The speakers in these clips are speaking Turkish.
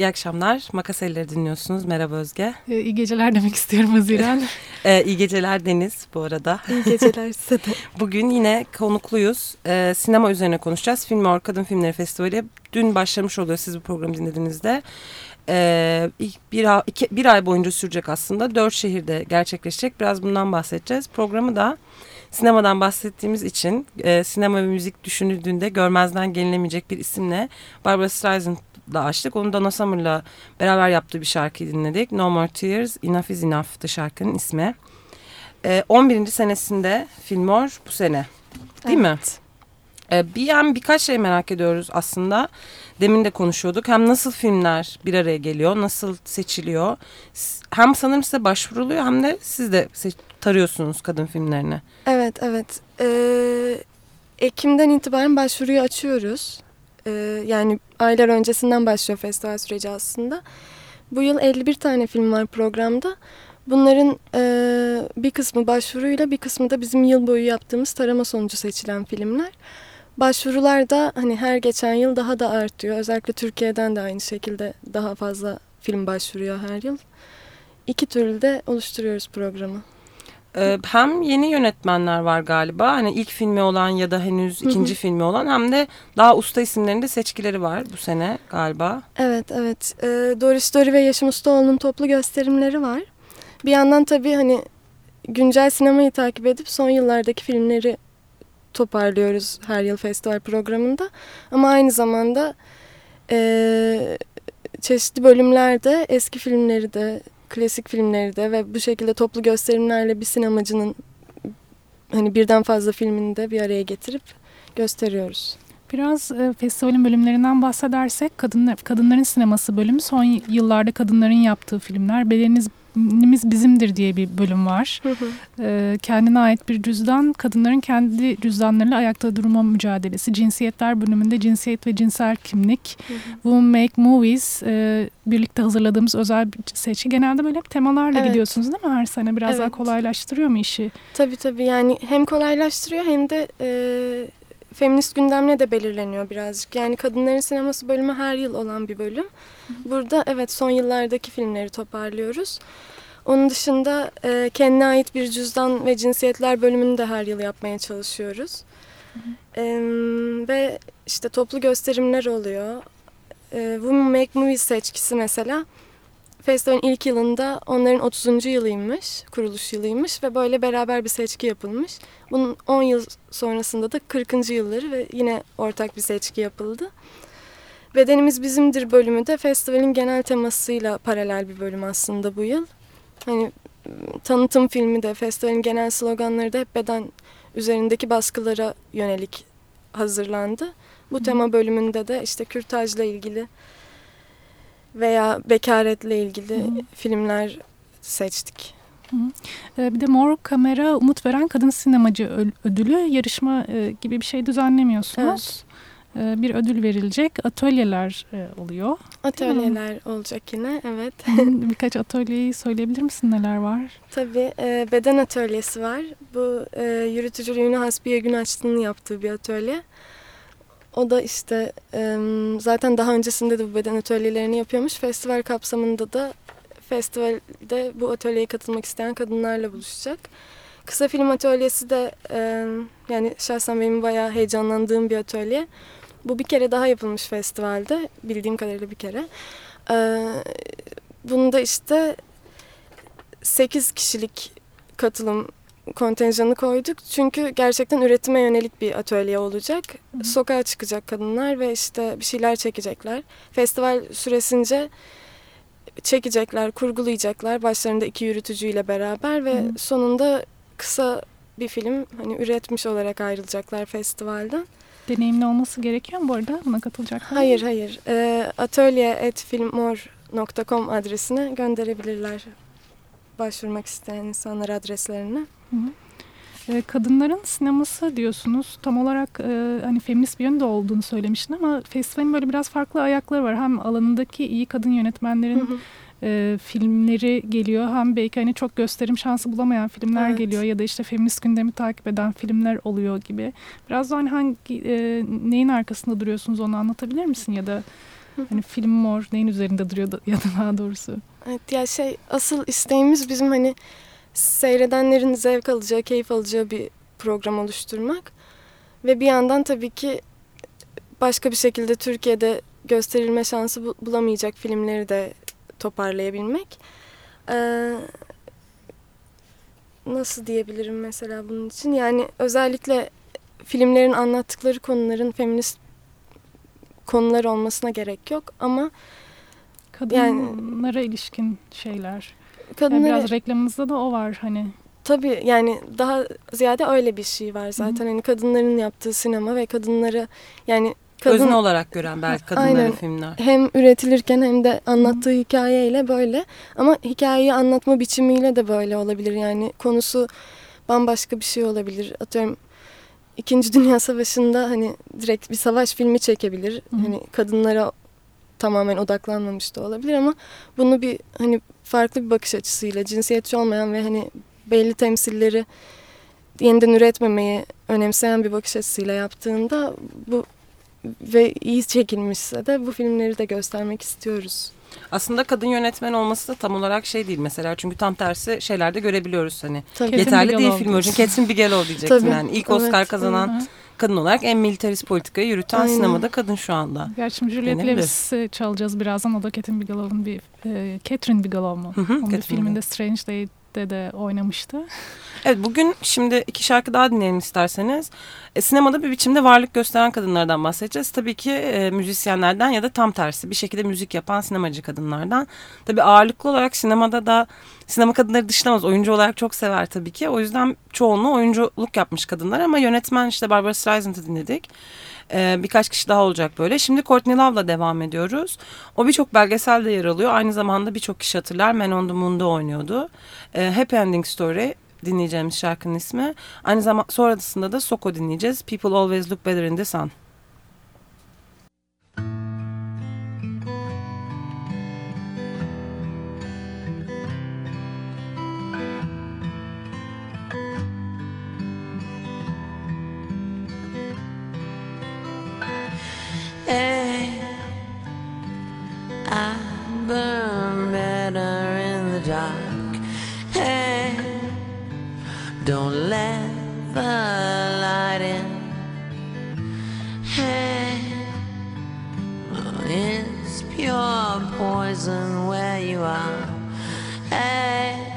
İyi akşamlar. Makas Elleri dinliyorsunuz. Merhaba Özge. Ee, iyi geceler demek istiyorum Haziran. ee, iyi geceler Deniz bu arada. İyi geceler size de. Bugün yine konukluyuz. Ee, sinema üzerine konuşacağız. Filmor Kadın Filmleri Festivali dün başlamış oluyor siz bu programı dinlediğinizde. Ee, bir, iki, bir ay boyunca sürecek aslında. Dört şehirde gerçekleşecek. Biraz bundan bahsedeceğiz. Programı da sinemadan bahsettiğimiz için e, sinema ve müzik düşünüldüğünde görmezden gelinemeyecek bir isimle Barbara Streisand da açtık. Onu Donna Summer'la beraber yaptığı bir şarkıyı dinledik. No More Tears, Enough is Enough'tı şarkının ismi. Ee, 11. senesinde Filmor bu sene. Değil evet. mi? E, bir yani birkaç şey merak ediyoruz aslında. Demin de konuşuyorduk. Hem nasıl filmler bir araya geliyor, nasıl seçiliyor. Hem sanırım size başvuruluyor hem de siz de tarıyorsunuz kadın filmlerini. Evet, evet. Ee, Ekim'den itibaren başvuruyu açıyoruz. Ee, yani aylar öncesinden başlıyor festival süreci aslında. Bu yıl 51 tane film var programda. Bunların e, bir kısmı başvuruyla bir kısmı da bizim yıl boyu yaptığımız tarama sonucu seçilen filmler. Başvurular da hani her geçen yıl daha da artıyor. Özellikle Türkiye'den de aynı şekilde daha fazla film başvuruyor her yıl. İki türlü de oluşturuyoruz programı. Ee, hem yeni yönetmenler var galiba. Hani ilk filmi olan ya da henüz ikinci filmi olan hem de daha usta isimlerinde seçkileri var bu sene galiba. Evet, evet. Ee, Doris Dori ve Yaşım Ustaoğlu'nun toplu gösterimleri var. Bir yandan tabii hani güncel sinemayı takip edip son yıllardaki filmleri toparlıyoruz her yıl festival programında. Ama aynı zamanda e, çeşitli bölümlerde eski filmleri de klasik filmleri de ve bu şekilde toplu gösterimlerle bir sinemacının hani birden fazla filmini de bir araya getirip gösteriyoruz. Biraz e, festivalin bölümlerinden bahsedersek kadınlar, kadınların sineması bölümü son yıllarda kadınların yaptığı filmler. Bedeniniz Nimiz Bizimdir diye bir bölüm var. Hı hı. Ee, kendine ait bir cüzdan, kadınların kendi cüzdanlarıyla ayakta durma mücadelesi. Cinsiyetler bölümünde cinsiyet ve cinsel kimlik. Hı hı. Women Make Movies e, birlikte hazırladığımız özel bir seçki. Genelde böyle hep temalarla evet. gidiyorsunuz değil mi her sene? Biraz evet. daha kolaylaştırıyor mu işi? Tabii tabii yani hem kolaylaştırıyor hem de... E feminist gündemle de belirleniyor birazcık. Yani kadınların sineması bölümü her yıl olan bir bölüm. Burada evet son yıllardaki filmleri toparlıyoruz. Onun dışında e, kendine ait bir cüzdan ve cinsiyetler bölümünü de her yıl yapmaya çalışıyoruz. E, ve işte toplu gösterimler oluyor. E, Women Make Movies seçkisi mesela festivalin ilk yılında onların 30. yılıymış, kuruluş yılıymış ve böyle beraber bir seçki yapılmış. Bunun 10 yıl sonrasında da 40. yılları ve yine ortak bir seçki yapıldı. Bedenimiz Bizimdir bölümü de festivalin genel temasıyla paralel bir bölüm aslında bu yıl. Hani tanıtım filmi de festivalin genel sloganları da hep beden üzerindeki baskılara yönelik hazırlandı. Bu tema bölümünde de işte kürtajla ilgili veya bekaretle ilgili Hı -hı. filmler seçtik. Hı hı. Ee, bir de Mor Kamera Umut Veren Kadın Sinemacı Ödülü yarışma e, gibi bir şey düzenlemiyorsunuz. Evet. Ee, bir ödül verilecek. Atölyeler e, oluyor. Atölyeler olacak yine evet. Birkaç atölyeyi söyleyebilir misin neler var? Tabii e, beden atölyesi var. Bu yürütücülüğünü Hasbiye Günaçlı'nın yaptığı bir atölye. O da işte zaten daha öncesinde de bu beden atölyelerini yapıyormuş. Festival kapsamında da festivalde bu atölyeye katılmak isteyen kadınlarla buluşacak. Kısa film atölyesi de yani şahsen benim bayağı heyecanlandığım bir atölye. Bu bir kere daha yapılmış festivalde. Bildiğim kadarıyla bir kere. Bunda işte 8 kişilik katılım kontenjanı koyduk. Çünkü gerçekten üretime yönelik bir atölye olacak. Hı. Sokağa çıkacak kadınlar ve işte bir şeyler çekecekler. Festival süresince çekecekler, kurgulayacaklar başlarında iki yürütücüyle beraber ve hı. sonunda kısa bir film hani üretmiş olarak ayrılacaklar festivalden. Deneyimli olması gerekiyor mu bu arada buna katılacaklar? Hayır hayır. E, atölye.filmor.com adresine gönderebilirler başvurmak isteyen insanlar adreslerini. Hı hı. E, kadınların sineması diyorsunuz. Tam olarak e, hani feminist bir yönde olduğunu söylemiştin ama festivalin böyle biraz farklı ayakları var. Hem alanındaki iyi kadın yönetmenlerin hı hı. E, filmleri geliyor. Hem belki hani çok gösterim şansı bulamayan filmler evet. geliyor ya da işte feminist gündemi takip eden filmler oluyor gibi. Biraz da hani hangi e, neyin arkasında duruyorsunuz onu anlatabilir misin ya da hani film mor neyin üzerinde duruyor da, ya da daha doğrusu? Evet ya şey asıl isteğimiz bizim hani seyredenlerin zevk alacağı, keyif alacağı bir program oluşturmak. Ve bir yandan tabii ki başka bir şekilde Türkiye'de gösterilme şansı bulamayacak filmleri de toparlayabilmek. Ee, nasıl diyebilirim mesela bunun için? Yani özellikle filmlerin anlattıkları konuların feminist konular olmasına gerek yok ama kadınlara yani, ilişkin şeyler. Kadınlara... Yani biraz reklamımızda da o var hani. Tabii yani daha ziyade öyle bir şey var zaten. Hani kadınların yaptığı sinema ve kadınları yani kadın Özne olarak gören belki kadınların Aynen. filmler. hem üretilirken hem de anlattığı hikayeyle böyle ama hikayeyi anlatma biçimiyle de böyle olabilir. Yani konusu bambaşka bir şey olabilir. Atıyorum İkinci Dünya Savaşı'nda hani direkt bir savaş filmi çekebilir. Hı hı. Hani kadınlara tamamen odaklanmamış da olabilir ama bunu bir hani farklı bir bakış açısıyla cinsiyetçi olmayan ve hani belli temsilleri yeniden üretmemeyi önemseyen bir bakış açısıyla yaptığında bu ve iyi çekilmişse de bu filmleri de göstermek istiyoruz. Aslında kadın yönetmen olması da tam olarak şey değil mesela. Çünkü tam tersi şeylerde görebiliyoruz hani. Tabii. Catherine Yeterli değil Bigelow film için. Catherine Bigelow diyecektim Tabii, yani. İlk evet, Oscar kazanan Hı hı. Kadın olarak en militarist politikayı yürüten Aynen. sinemada kadın şu anda. Gerçi şimdi Juliette Denebilir. Lewis'i çalacağız birazdan. O da Catherine Bigelow'un bir... E, Catherine Bigelow mu? Hı hı, Onun bir Catherine filminde Strange Date'de de oynamıştı. Evet bugün şimdi iki şarkı daha dinleyelim isterseniz. E, sinemada bir biçimde varlık gösteren kadınlardan bahsedeceğiz. Tabii ki e, müzisyenlerden ya da tam tersi bir şekilde müzik yapan sinemacı kadınlardan. Tabii ağırlıklı olarak sinemada da sinema kadınları dışlamaz. Oyuncu olarak çok sever tabii ki. O yüzden çoğunluğu oyunculuk yapmış kadınlar ama yönetmen işte Barbara Streisand'ı dinledik. Ee, birkaç kişi daha olacak böyle. Şimdi Courtney Love'la devam ediyoruz. O birçok belgeselde yer alıyor. Aynı zamanda birçok kişi hatırlar. Man on the Moon'da oynuyordu. Ee, Happy Ending Story dinleyeceğimiz şarkının ismi. Aynı zamanda sonrasında da Soko dinleyeceğiz. People Always Look Better in the Sun. Burn better in the dark. Hey, don't let the light in. Hey, it's pure poison where you are. Hey,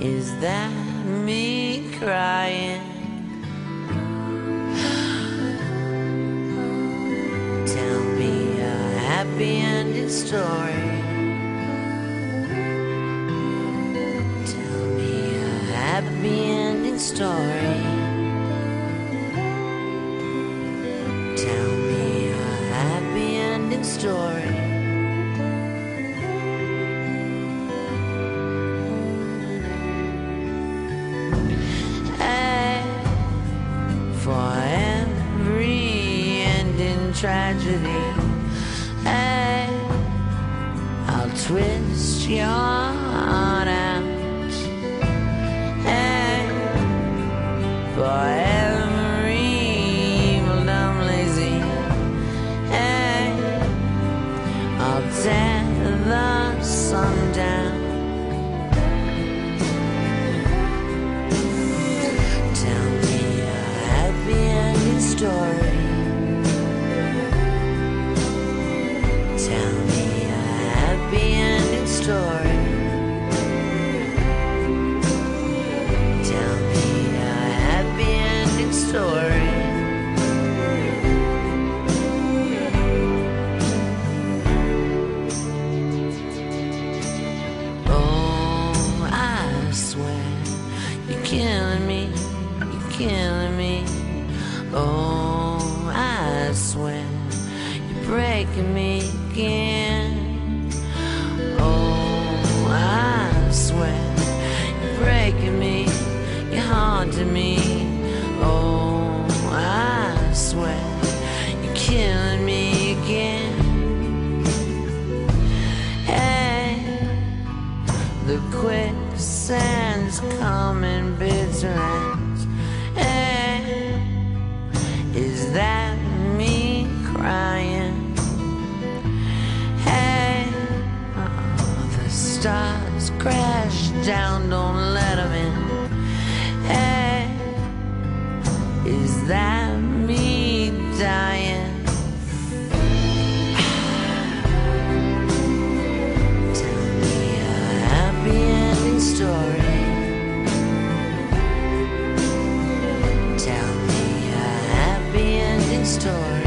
is that me crying? Tell me a happy ending story. Tell me a happy ending story. Tell me a happy ending story. Hey, for every ending tragedy. Yeah. The quicksand's coming bitter ends. Hey, eh, is that me crying? Hey, oh, the stars crash down, don't story. Tell me a happy ending story.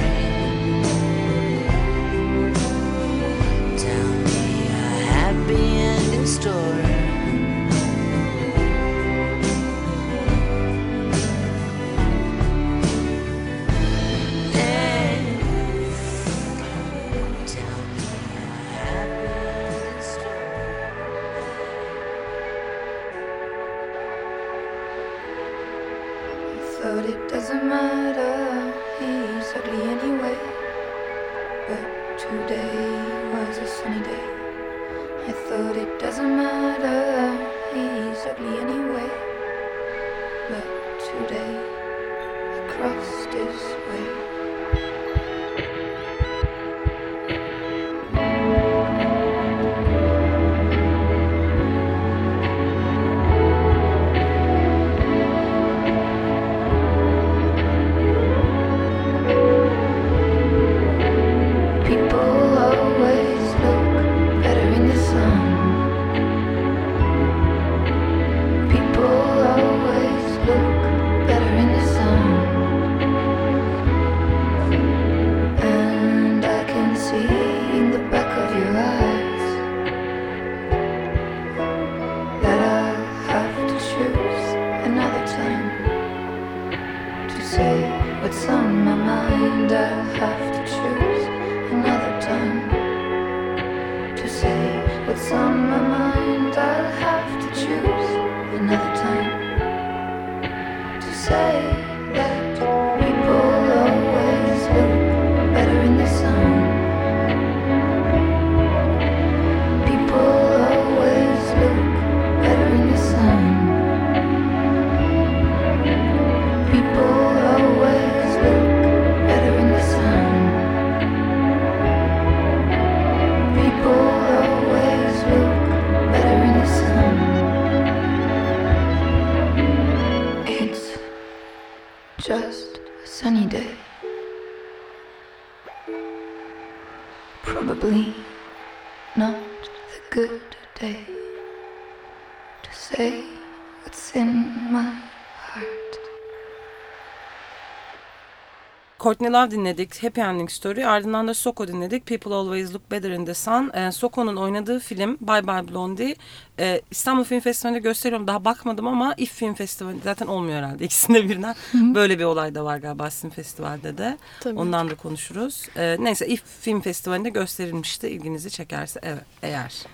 Courtney Love dinledik. Happy Ending Story. Ardından da Soko dinledik. People Always Look Better in the Sun. Ee, Soko'nun oynadığı film Bye Bye Blondie. Ee, İstanbul Film Festivali'nde gösteriyorum. Daha bakmadım ama İF Film Festivali zaten olmuyor herhalde. İkisinde birden. Böyle bir olay da var galiba sizin festivalde de. Tabii. Ondan da konuşuruz. Ee, neyse İF Film Festivali'nde gösterilmişti. İlginizi çekerse evet, eğer.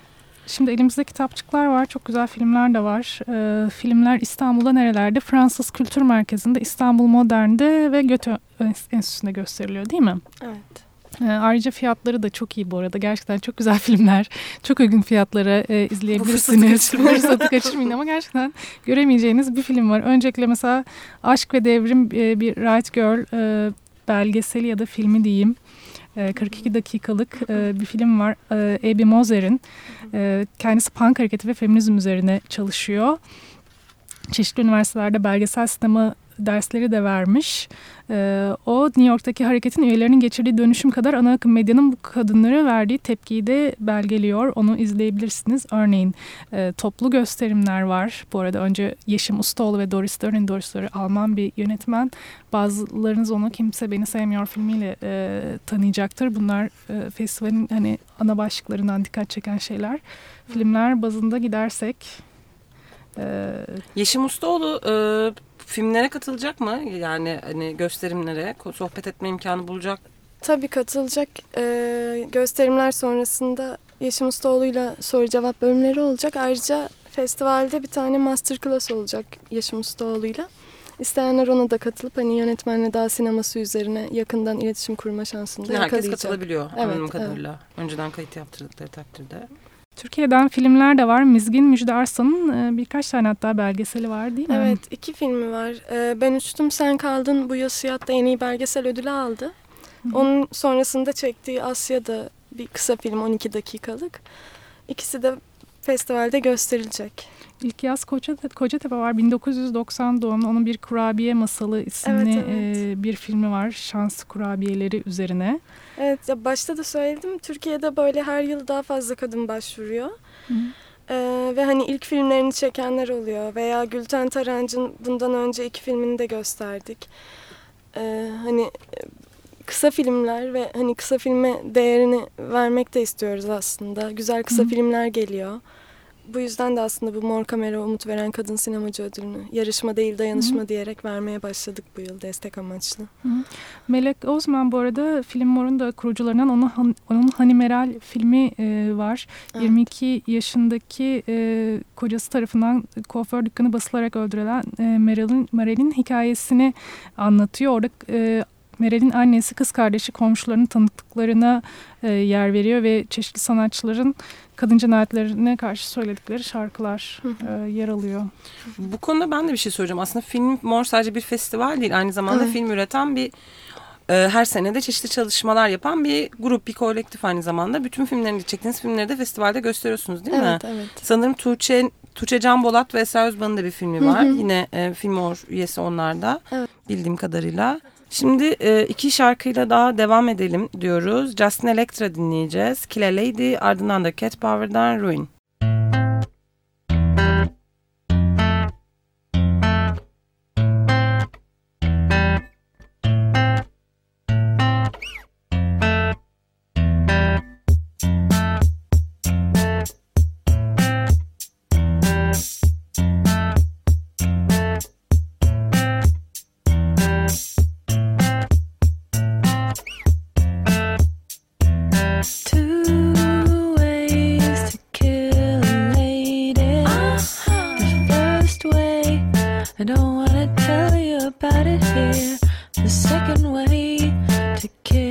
Şimdi elimizde kitapçıklar var. Çok güzel filmler de var. Ee, filmler İstanbul'da nerelerde? Fransız Kültür Merkezi'nde, İstanbul Modern'de ve Göte Enstitüsü'nde gösteriliyor değil mi? Evet. Ee, ayrıca fiyatları da çok iyi bu arada. Gerçekten çok güzel filmler. Çok uygun fiyatlara e, izleyebilirsiniz. kaçırmayın. fırsatı kaçırmayın ama gerçekten göremeyeceğiniz bir film var. Öncelikle mesela Aşk ve Devrim e, bir Right Girl e, belgeseli ya da filmi diyeyim. E, 42 dakikalık e, bir film var. E, Abby Mozer'in. E, kendisi punk hareketi ve feminizm üzerine çalışıyor. Çeşitli üniversitelerde belgesel sinema dersleri de vermiş. Ee, o New York'taki hareketin üyelerinin geçirdiği dönüşüm kadar ana akım medyanın bu kadınlara verdiği tepkiyi de belgeliyor. Onu izleyebilirsiniz. Örneğin e, toplu gösterimler var. Bu arada önce Yeşim Ustaoğlu ve Doris Dörren, Doris Dörren Alman bir yönetmen. Bazılarınız onu Kimse Beni Sevmiyor filmiyle e, tanıyacaktır. Bunlar e, festivalin hani ana başlıklarından dikkat çeken şeyler. Filmler bazında gidersek... E, Yeşim Ustaoğlu e, filmlere katılacak mı? Yani hani gösterimlere sohbet etme imkanı bulacak. Tabii katılacak e, gösterimler sonrasında Yeşim Ustaoğlu'yla soru cevap bölümleri olacak. Ayrıca festivalde bir tane masterclass olacak Yeşim Ustaoğlu'yla. İsteyenler ona da katılıp hani yönetmenle daha sineması üzerine yakından iletişim kurma şansını da Herkes yakalayacak. katılabiliyor Evet, anladığım evet. kadarıyla. Önceden kayıt yaptırdıkları takdirde. Türkiye'den filmler de var. Mizgin Müjde Arslan'ın e, birkaç tane hatta belgeseli var değil mi? Evet iki filmi var. E, ben Uçtum Sen Kaldın bu yıl Siyah'ta en iyi belgesel ödülü aldı. Onun sonrasında çektiği Asya'da bir kısa film 12 dakikalık. İkisi de festivalde gösterilecek. İlk Yaz Kocatepe, Kocatepe var. 1990 doğumlu. Onun bir kurabiye masalı isimli Evet, evet. e, bir filmi var. Şans kurabiyeleri üzerine. Evet ya başta da söyledim Türkiye'de böyle her yıl daha fazla kadın başvuruyor. Hı. Ee, ve hani ilk filmlerini çekenler oluyor veya Gülten Tarancı'nın bundan önce iki filmini de gösterdik. Ee, hani e, kısa filmler ve hani kısa filme değerini vermek de istiyoruz aslında. Güzel kısa Hı. filmler geliyor. Bu yüzden de aslında bu Mor Kamera Umut Veren Kadın Sinemacı Ödülünü yarışma değil dayanışma diyerek vermeye başladık bu yıl destek amaçlı. Melek Ozman bu arada Film Mor'un da kurucularından onun, onun Hani Meral filmi e, var. Evet. 22 yaşındaki e, kocası tarafından kuaför dükkanı basılarak öldürülen e, Meral'in Meral'in hikayesini anlatıyor. Orada e, Meral'in annesi kız kardeşi komşularının tanıklıklarına e, yer veriyor ve çeşitli sanatçıların kadın cinayetlerine karşı söyledikleri şarkılar e, yer alıyor. Bu konuda ben de bir şey söyleyeceğim. Aslında film mor sadece bir festival değil aynı zamanda evet. film üreten bir e, her sene de çeşitli çalışmalar yapan bir grup, bir kolektif aynı zamanda. Bütün filmlerini çektiğiniz filmleri de festivalde gösteriyorsunuz değil evet, mi? Evet, evet. Sanırım Tuğçe, Tuğçe Can Bolat ve Esra Özban'ın da bir filmi var. Hı hı. Yine e, Filmor üyesi onlarda evet. bildiğim kadarıyla. Şimdi e, iki şarkıyla daha devam edelim diyoruz. Justin Electra dinleyeceğiz. Kill a Lady ardından da Cat Power'dan Ruin. I don't wanna tell you about it here. The second way to kiss.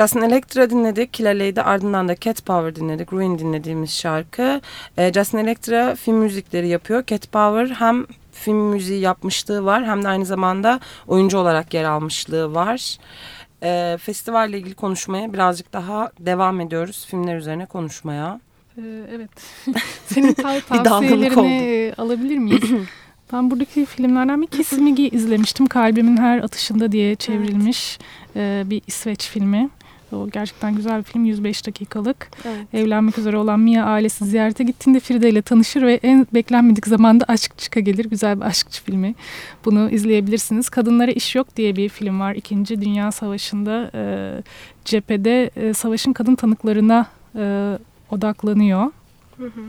Justin Electra dinledik. Killer Lady ardından da Cat Power dinledik. Ruin dinlediğimiz şarkı. Ee, Justin Electra film müzikleri yapıyor. Cat Power hem film müziği yapmışlığı var hem de aynı zamanda oyuncu olarak yer almışlığı var. Ee, festivalle ilgili konuşmaya birazcık daha devam ediyoruz. Filmler üzerine konuşmaya. Ee, evet. Senin tav tavsiyelerini e, alabilir miyiz? Ben buradaki filmlerden bir kesimi izlemiştim. Kalbimin Her Atışında diye çevrilmiş e, bir İsveç filmi. O gerçekten güzel bir film. 105 dakikalık. Evet. Evlenmek üzere olan Mia ailesi ziyarete gittiğinde Frida ile tanışır ve en beklenmedik zamanda aşk çıka gelir. Güzel bir aşkçı filmi. Bunu izleyebilirsiniz. Kadınlara İş Yok diye bir film var. İkinci Dünya Savaşı'nda e, cephede e, savaşın kadın tanıklarına e, odaklanıyor. Hı hı.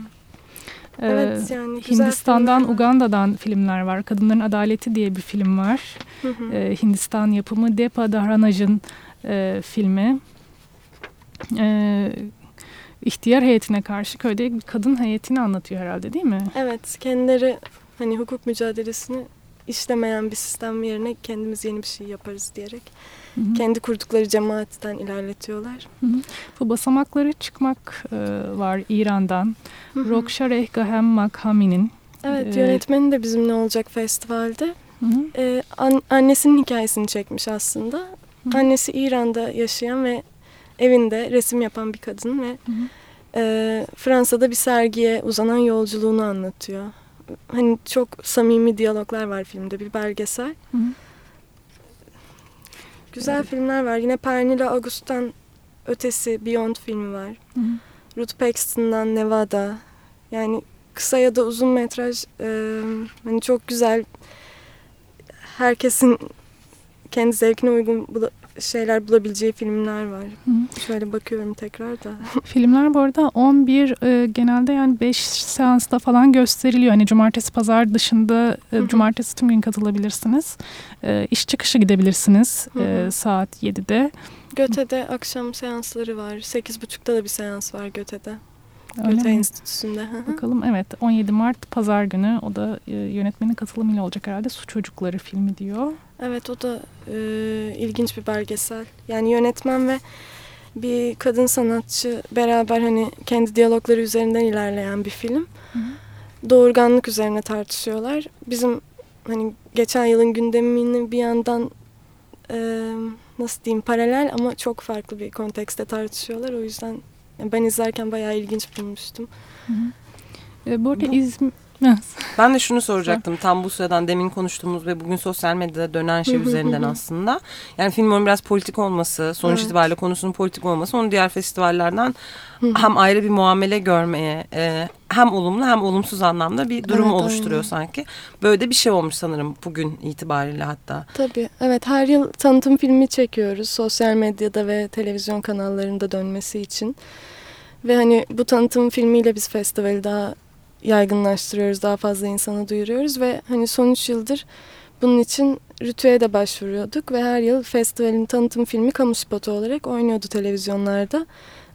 Ee, Evet yani Hindistan'dan, filmler. Uganda'dan filmler var. Kadınların Adaleti diye bir film var. Hı hı. Ee, Hindistan yapımı Depa Dahranaj'ın e, filmi. Ee, ihtiyar heyetine karşı köyde bir kadın heyetini anlatıyor herhalde değil mi? Evet, kendileri hani hukuk mücadelesini işlemeyen bir sistem yerine kendimiz yeni bir şey yaparız diyerek Hı hı. kendi kurdukları cemaatten ilerletiyorlar. Bu basamakları çıkmak e, var İran'dan. Hı hı. Rokşareh Gahem Makhami'nin. Evet, Ee, yönetmeni de bizimle olacak festivalde. Hı hı. An- annesinin hikayesini çekmiş aslında. Hı. Annesi İran'da yaşayan ve evinde resim yapan bir kadın ve Hı hı. e, Fransa'da bir sergiye uzanan yolculuğunu anlatıyor. Hani çok samimi diyaloglar var filmde, bir belgesel. Hı hı. Güzel Evet. filmler var. Yine Pernilla August'tan ötesi Beyond filmi var. Hı hı. Ruth Paxton'dan Nevada. Yani kısa ya da uzun metraj e, hani çok güzel herkesin kendi zevkine uygun şeyler bulabileceği filmler var. Hı. Şöyle bakıyorum tekrar da. Filmler bu arada 11 e, genelde yani 5 seansta falan gösteriliyor. Hani cumartesi pazar dışında e, Hı hı. cumartesi tüm gün katılabilirsiniz. E, iş çıkışı gidebilirsiniz Hı e, hı. saat 7'de. Göte'de akşam seansları var. 8.30'da da bir seans var Göte'de. Öyle Göte mi? Enstitüsü'nde. Bakalım evet 17 Mart pazar günü o da e, yönetmenin katılımıyla olacak herhalde Su Çocukları filmi diyor. Evet o da e, ilginç bir belgesel. Yani yönetmen ve bir kadın sanatçı beraber hani kendi diyalogları üzerinden ilerleyen bir film. Hı Doğurganlık üzerine tartışıyorlar. Bizim hani geçen yılın gündemini bir yandan e, nasıl diyeyim paralel ama çok farklı bir kontekste tartışıyorlar. O yüzden ben izlerken bayağı ilginç bulmuştum. E, bu arada Bu- İzmir... Ben de şunu soracaktım tam bu sıradan demin konuştuğumuz ve bugün sosyal medyada dönen şey üzerinden aslında. Yani filmin biraz politik olması, sonuç Evet. itibariyle konusunun politik olması onu diğer festivallerden hem ayrı bir muamele görmeye e, hem olumlu hem olumsuz anlamda bir durum Evet, oluşturuyor aynen. sanki. Böyle de bir şey olmuş sanırım bugün itibariyle hatta. Tabii. Evet her yıl tanıtım filmi çekiyoruz. Sosyal medyada ve televizyon kanallarında dönmesi için. Ve hani bu tanıtım filmiyle biz festivali daha yaygınlaştırıyoruz. Daha fazla insana duyuruyoruz. Ve hani son üç yıldır bunun için Rütü'ye de başvuruyorduk. Ve her yıl festivalin tanıtım filmi kamu spotu olarak oynuyordu televizyonlarda.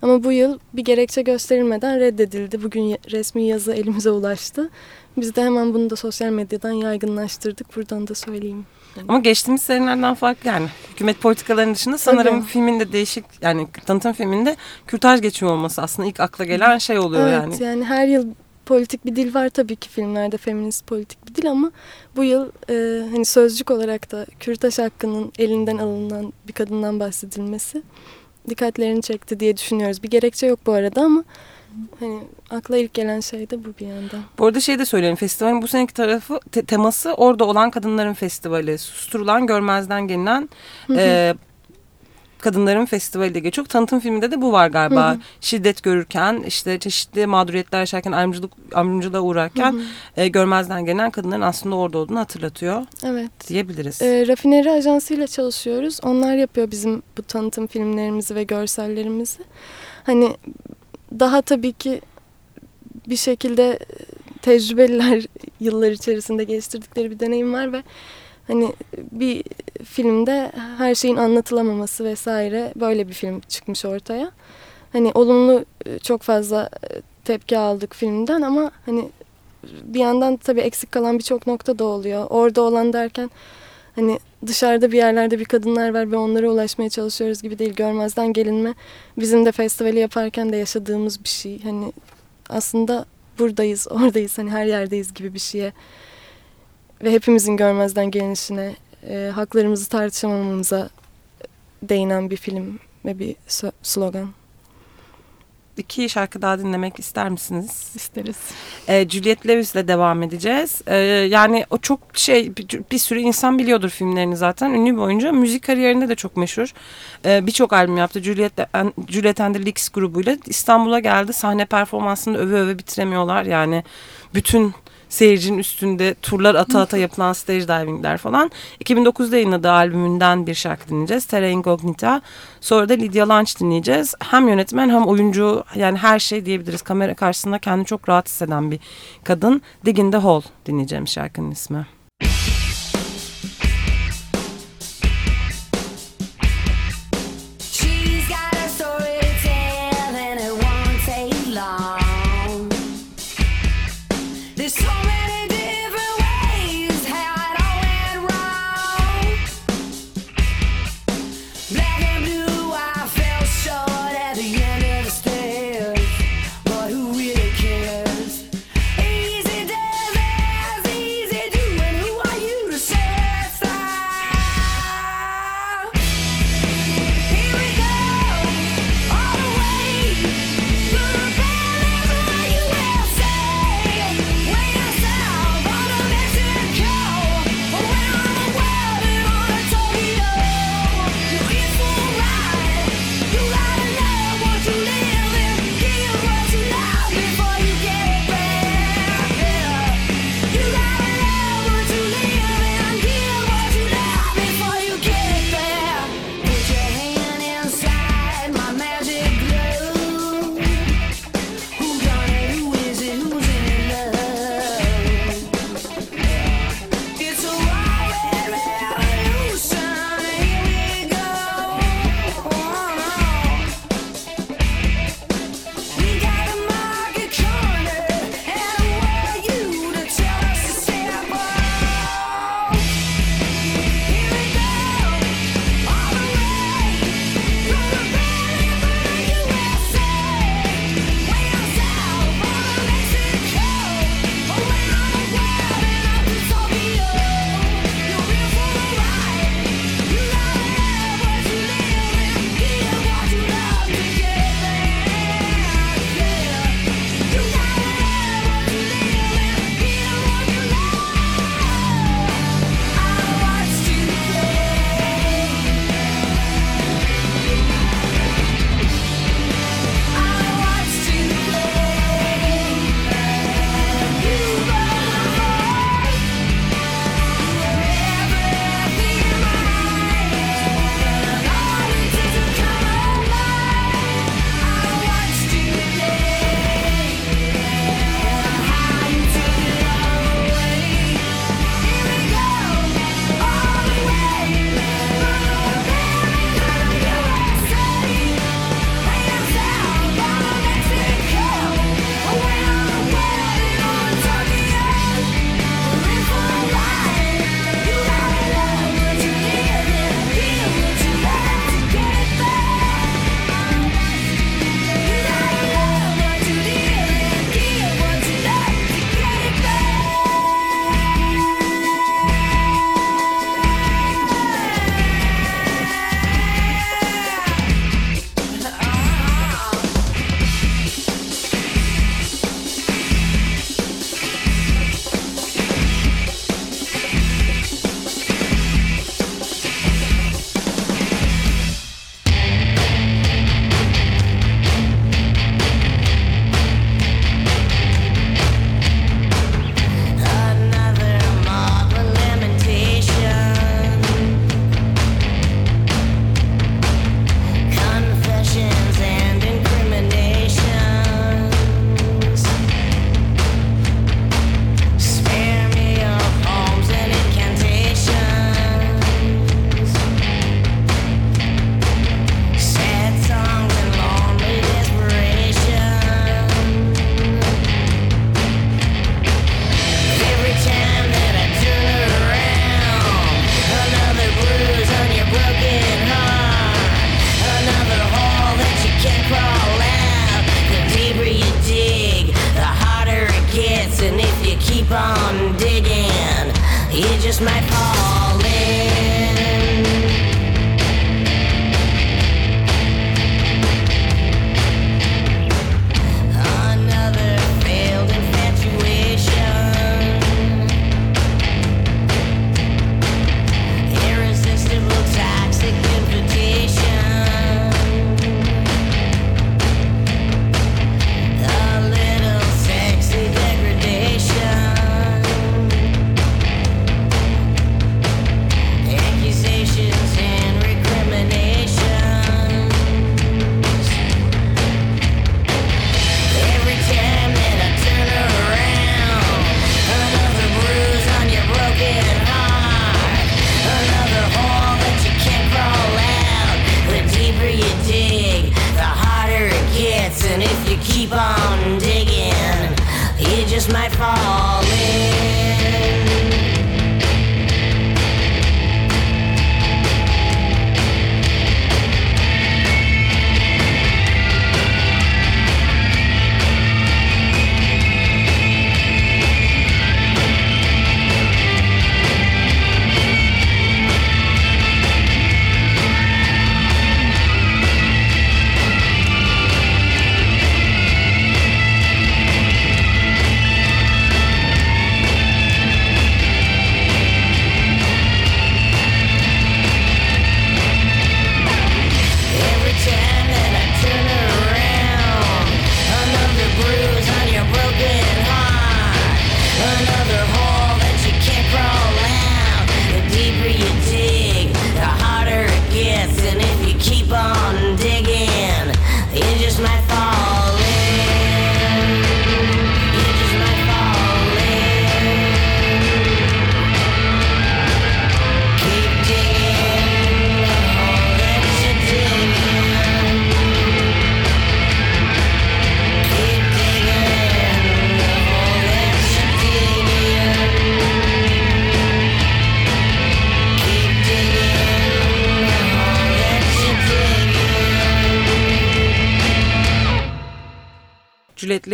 Ama bu yıl bir gerekçe gösterilmeden reddedildi. Bugün resmi yazı elimize ulaştı. Biz de hemen bunu da sosyal medyadan yaygınlaştırdık. Buradan da söyleyeyim. Ama geçtiğimiz senelerden farklı yani. Hükümet politikalarının dışında sanırım Tabii. filmin de değişik yani tanıtım filminde kürtaj geçiyor olması aslında ilk akla gelen şey oluyor evet, yani. yani. her yıl politik bir dil var tabii ki filmlerde feminist politik bir dil ama bu yıl e, hani sözcük olarak da kürtaj hakkının elinden alınan bir kadından bahsedilmesi dikkatlerini çekti diye düşünüyoruz. Bir gerekçe yok bu arada ama hani akla ilk gelen şey de bu bir yandan. Bu arada şey de söyleyelim festivalin bu seneki tarafı te- teması orada olan kadınların festivali. Susturulan görmezden gelinen e, kadınların festivali de geçiyor. Tanıtım filminde de bu var galiba. Hı hı. Şiddet görürken işte çeşitli mağduriyetler yaşarken ayrımcılık, ayrımcılığa uğrarken Hı hı. e, görmezden gelen kadınların aslında orada olduğunu hatırlatıyor Evet. diyebiliriz. E, Rafineri Ajansı'yla çalışıyoruz. Onlar yapıyor bizim bu tanıtım filmlerimizi ve görsellerimizi. Hani daha tabii ki bir şekilde e, tecrübeliler yıllar içerisinde geliştirdikleri bir deneyim var ve hani bir filmde her şeyin anlatılamaması vesaire böyle bir film çıkmış ortaya. Hani olumlu e, çok fazla e, tepki aldık filmden ama hani bir yandan tabii eksik kalan birçok nokta da oluyor. Orada olan derken hani dışarıda bir yerlerde bir kadınlar var ve onlara ulaşmaya çalışıyoruz gibi değil. Görmezden gelinme bizim de festivali yaparken de yaşadığımız bir şey. Hani aslında buradayız, oradayız, hani her yerdeyiz gibi bir şeye ve hepimizin görmezden gelinişine, e, haklarımızı tartışamamamıza değinen bir film ve bir slogan. İki şarkı daha dinlemek ister misiniz? isteriz. E, Juliet Lewis'le devam edeceğiz. E, yani o çok şey bir, bir sürü insan biliyordur filmlerini zaten. Ünlü bir oyuncu. Müzik kariyerinde de çok meşhur. E, Birçok albüm yaptı. Juliet, Juliet and the Leaks grubuyla İstanbul'a geldi. Sahne performansını öve öve bitiremiyorlar. Yani bütün seyircinin üstünde turlar ata ata yapılan stage divingler falan. 2009'da yayınladığı albümünden bir şarkı dinleyeceğiz. Terra Incognita. Sonra da Lydia Lunch dinleyeceğiz. Hem yönetmen hem oyuncu yani her şey diyebiliriz. Kamera karşısında kendini çok rahat hisseden bir kadın. Dig in the Hole dinleyeceğim şarkının ismi.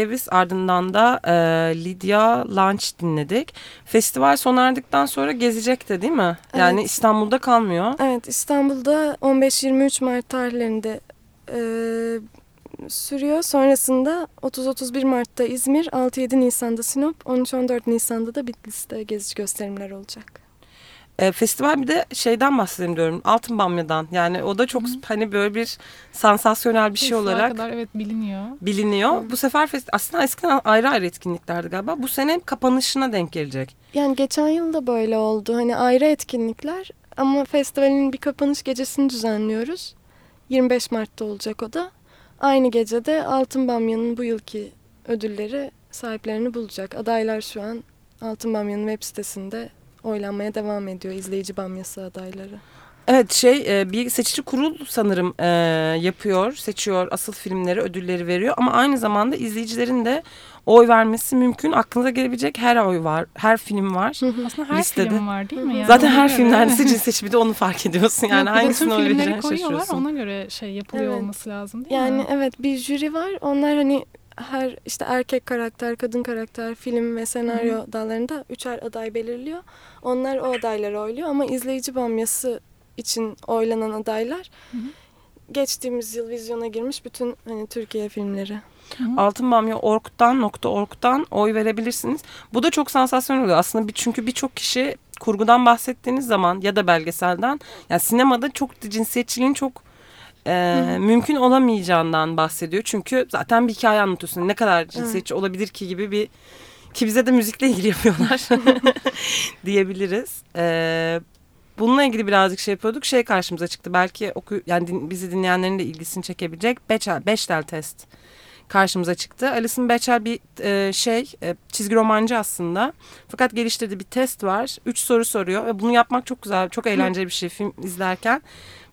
Lewis ardından da e, Lydia Lunch dinledik. Festival sona erdikten sonra gezecekti değil mi? Yani Evet. İstanbul'da kalmıyor. Evet İstanbul'da 15-23 Mart tarihlerinde e, sürüyor. Sonrasında 30-31 Mart'ta İzmir, 6-7 Nisan'da Sinop, 13-14 Nisan'da da Bitlis'te gezici gösterimler olacak. E, festival bir de şeyden bahsedelim diyorum. Altın Bamya'dan. Yani o da çok hani böyle bir sansasyonel bir şey Festival olarak kadar evet biliniyor. biliniyor. Bu sefer fest aslında eskiden ayrı ayrı etkinliklerdi galiba. Bu sene kapanışına denk gelecek. Yani geçen yıl da böyle oldu. Hani ayrı etkinlikler ama festivalin bir kapanış gecesini düzenliyoruz. 25 Mart'ta olacak o da. Aynı gecede Altın Bamya'nın bu yılki ödülleri sahiplerini bulacak. Adaylar şu an Altın Bamya'nın web sitesinde oylanmaya devam ediyor. izleyici Bamyası adayları. Evet şey e, bir seçici kurul sanırım e, yapıyor, seçiyor asıl filmleri, ödülleri veriyor ama aynı zamanda izleyicilerin de oy vermesi mümkün. Aklınıza gelebilecek her oy var, her film var. Aslında her Listede. film var değil mi? Yani Zaten her göre- filmden seçici seçimi de onu fark ediyorsun. Yani de hangisini oy vereceğini şaşırıyorsun. ona göre şey yapılıyor Evet. olması lazım değil Yani mi? evet bir jüri var. Onlar hani her işte erkek karakter, kadın karakter, film ve senaryo dallarında üçer aday belirliyor. Onlar o adayları oyluyor ama izleyici bamyası için oylanan adaylar Hı hı. geçtiğimiz yıl vizyona girmiş bütün hani Türkiye filmleri. altınbamya.org'dan oy verebilirsiniz. Bu da çok sansasyon oluyor. Aslında bir, çünkü birçok kişi kurgudan bahsettiğiniz zaman ya da belgeselden yani sinemada çok cinsiyetçiliğin çok e, mümkün olamayacağından bahsediyor. Çünkü zaten bir hikaye anlatıyorsun. Ne kadar cinsiyetçi olabilir ki gibi bir ki bize de müzikle ilgili yapıyorlar diyebiliriz. E, bununla ilgili birazcık şey yapıyorduk. Şey karşımıza çıktı. Belki oku, yani din- bizi dinleyenlerin de ilgisini çekebilecek Beşel, Beştel test karşımıza çıktı. Alison Bechdel bir e, şey e, çizgi romancı aslında. Fakat geliştirdiği bir test var. Üç soru soruyor ve bunu yapmak çok güzel, çok eğlenceli bir şey film izlerken.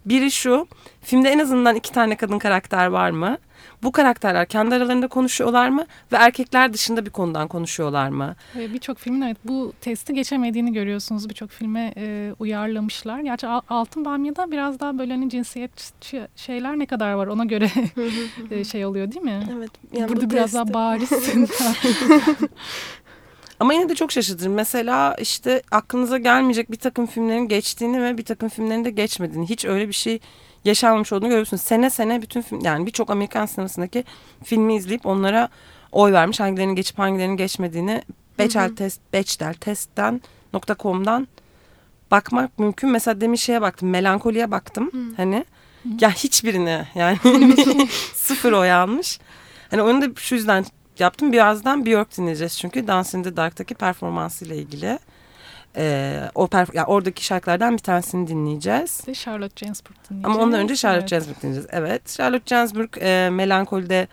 Biri şu, filmde en azından iki tane kadın karakter var mı? Bu karakterler kendi aralarında konuşuyorlar mı? Ve erkekler dışında bir konudan konuşuyorlar mı? Birçok filmin evet bu testi geçemediğini görüyorsunuz. Birçok filme e, uyarlamışlar. Gerçi Al- Altın Bamya'da biraz daha böyle hani cinsiyetçi şeyler ne kadar var ona göre e, şey oluyor değil mi? Evet. Yani Burada bu biraz testi- daha bariz. Ama yine de çok şaşırtıcı. Mesela işte aklınıza gelmeyecek bir takım filmlerin geçtiğini ve bir takım filmlerin de geçmediğini. Hiç öyle bir şey yaşanmamış olduğunu görüyorsunuz. Sene sene bütün film yani birçok Amerikan sinemasındaki filmi izleyip onlara oy vermiş. Hangilerinin geçip hangilerinin geçmediğini Bechdel test Bechdel testten .com'dan bakmak mümkün. Mesela demin şeye baktım. Melankoliye baktım. Hani ya hiçbirine yani sıfır oy almış. Hani onu da şu yüzden yaptım. Birazdan Björk dinleyeceğiz çünkü Dance in the Dark'taki performansıyla ilgili. Ee, o perf- yani oradaki şarkılardan bir tanesini dinleyeceğiz. Ve Charlotte Gainsbourg dinleyeceğiz. Ama ondan önce Charlotte Evet. Gainsbourg dinleyeceğiz. Evet. Charlotte Gainsbourg e, Melankol'de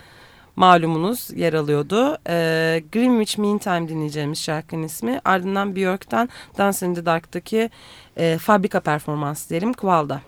malumunuz yer alıyordu. E, Greenwich Meantime dinleyeceğimiz şarkının ismi. Ardından Björk'ten Dance in the Dark'taki e, fabrika performansı diyelim Kval'da.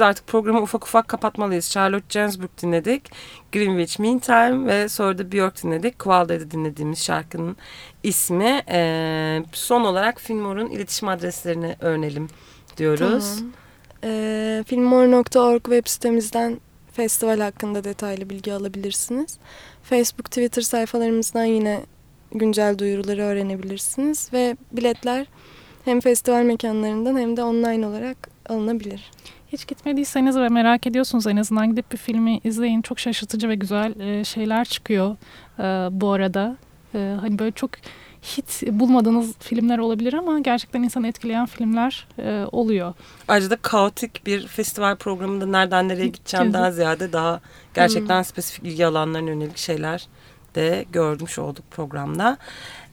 Biz artık programı ufak ufak kapatmalıyız. Charlotte Gainsbourg dinledik. Greenwich Mean Time ve sonra da Björk dinledik. Kvalde'de dinlediğimiz şarkının ismi. Ee, son olarak Filmor'un iletişim adreslerini öğrenelim diyoruz. Tamam. Ee, filmor.org web sitemizden festival hakkında detaylı bilgi alabilirsiniz. Facebook, Twitter sayfalarımızdan yine güncel duyuruları öğrenebilirsiniz ve biletler hem festival mekanlarından hem de online olarak alınabilir. Hiç gitmediyseniz ve merak ediyorsunuz en azından gidip bir filmi izleyin. Çok şaşırtıcı ve güzel e, şeyler çıkıyor e, bu arada. E, hani böyle çok hit bulmadığınız filmler olabilir ama gerçekten insanı etkileyen filmler e, oluyor. Ayrıca da kaotik bir festival programında nereden nereye gideceğimden ziyade daha gerçekten spesifik ilgi alanlarına yönelik şeyler de görmüş olduk programda.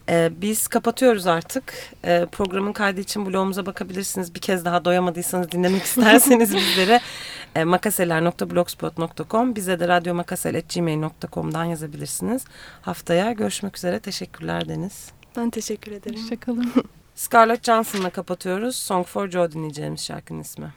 Ee, biz kapatıyoruz artık. Ee, programın kaydı için blogumuza bakabilirsiniz. Bir kez daha doyamadıysanız dinlemek isterseniz bizlere e, makaseler.blogspot.com bize de radyomakasel.gmail.com'dan yazabilirsiniz. Haftaya görüşmek üzere. Teşekkürler Deniz. Ben teşekkür ederim. Hoşçakalın. Scarlett Johnson'la kapatıyoruz. Song for Joe dinleyeceğimiz şarkının ismi.